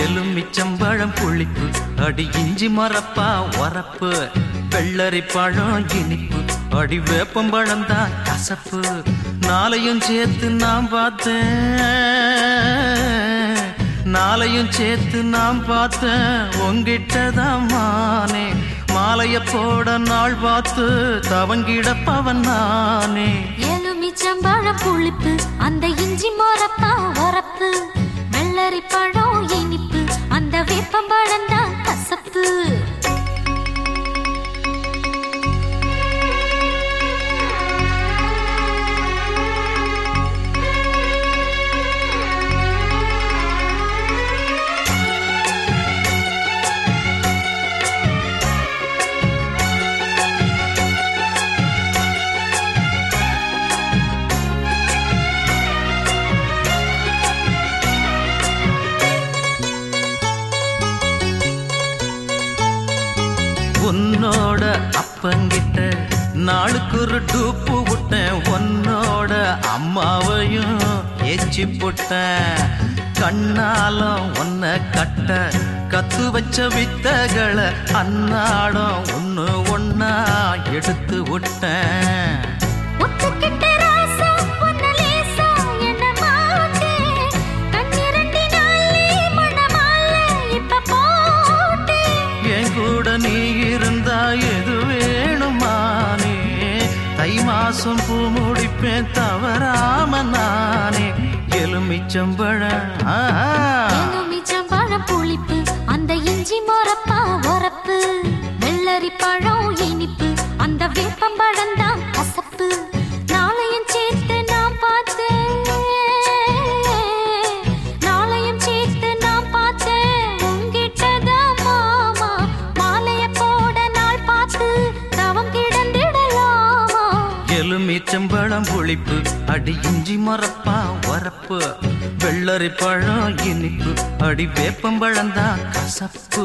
எலுமிச்சம்பழம் புளிப்பு அடி இஞ்சி மரப்பா வரப்பு வெள்ளரி பழம் இனிப்பு அடி வேப்பம்பழம் தான் கசப்பு. நாளையும் சேர்த்து நான் பார்த்தேன் நாளையும் சேர்த்து நான் பார்த்தேன் உங்கிட்ட தான் மானே. மாலைய போட நாள் பார்த்து தவங்கிட பவன் நானே. எலுமிச்சம்பழம் புளிப்பு அந்த இஞ்சி மரப்பா வரப்பு. கல்லறி பழம் இனிப்பு அந்த வேப்பம்பழம் அப்பங்கிட்ட நாளுக்கு ஒரு டூப்பு விட்டேன். உன்னோட அம்மாவையும் ஏச்சி போட்டேன். கண்ணாலம் உன்னை கட்ட கத்து வச்ச வித்தகளை அன்னாடம் ஒன்று ஒன்னா எடுத்து விட்டேன். ராசா மாசம் பூ முடிப்பேன் தவறாம நானே. எலுமிச்சம்பழ ஆ, புளிப்பு அந்த இஞ்சி மொரப்பா உரப்பு. வெள்ளரி பழம் இனிப்பு அந்த வேப்பம்பழம் எலுமிச்சம்பழம் ஒழிப்பு அடி இஞ்சி மரப்பா வரப்பு வெள்ளரி பழம் இனிப்பு அடி வேப்பம்பழம் தான் கசப்பு.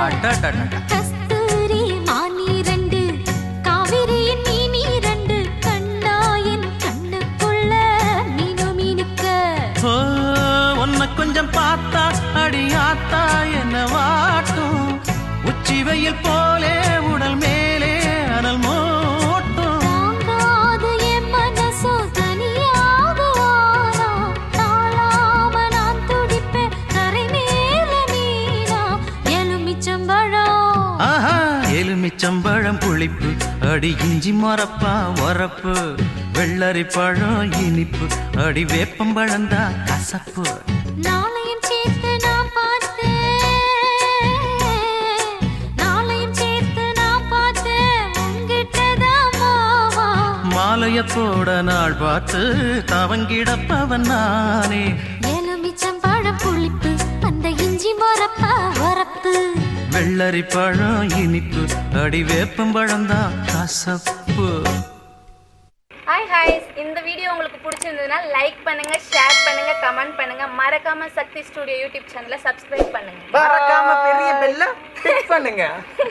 टा टा टा टा எலுமிச்சம்பழம் புளிப்பு அடி இஞ்சி மரப்பா வரப்பு வெள்ளரி பழம் இனிப்பு அடி வேப்பம்பழம் தான் கசப்பு. நாளையும் சேர்த்து நான் பார்த்தேன். நாளையும் சேர்த்து நான் பார்த்தேன். மாலைய போட நாள் பார்த்து தவங்கிடப்பவன் நானே. எலுமிச்சம்பழம் புளிப்பு அந்த இஞ்சி மொரப்பா உரப்பு வெள்ளரி பழம் இனிப்பு அடி வேப்பம்பழம் தான். கசப்பு. ஹாய் ஹாய்ஸ் இந்த வீடியோ உங்களுக்கு பிடிச்சிருந்ததுன்னா லைக் பண்ணுங்க ஷேர் பண்ணுங்க கமெண்ட் பண்ணுங்க. மறக்காம சக்தி ஸ்டுடியோ யூடியூப் சேனலை சப்ஸ்கிரைப் பண்ணுங்க. மறக்காம பெரிய பெல்ல கிளிக் பண்ணுங்க.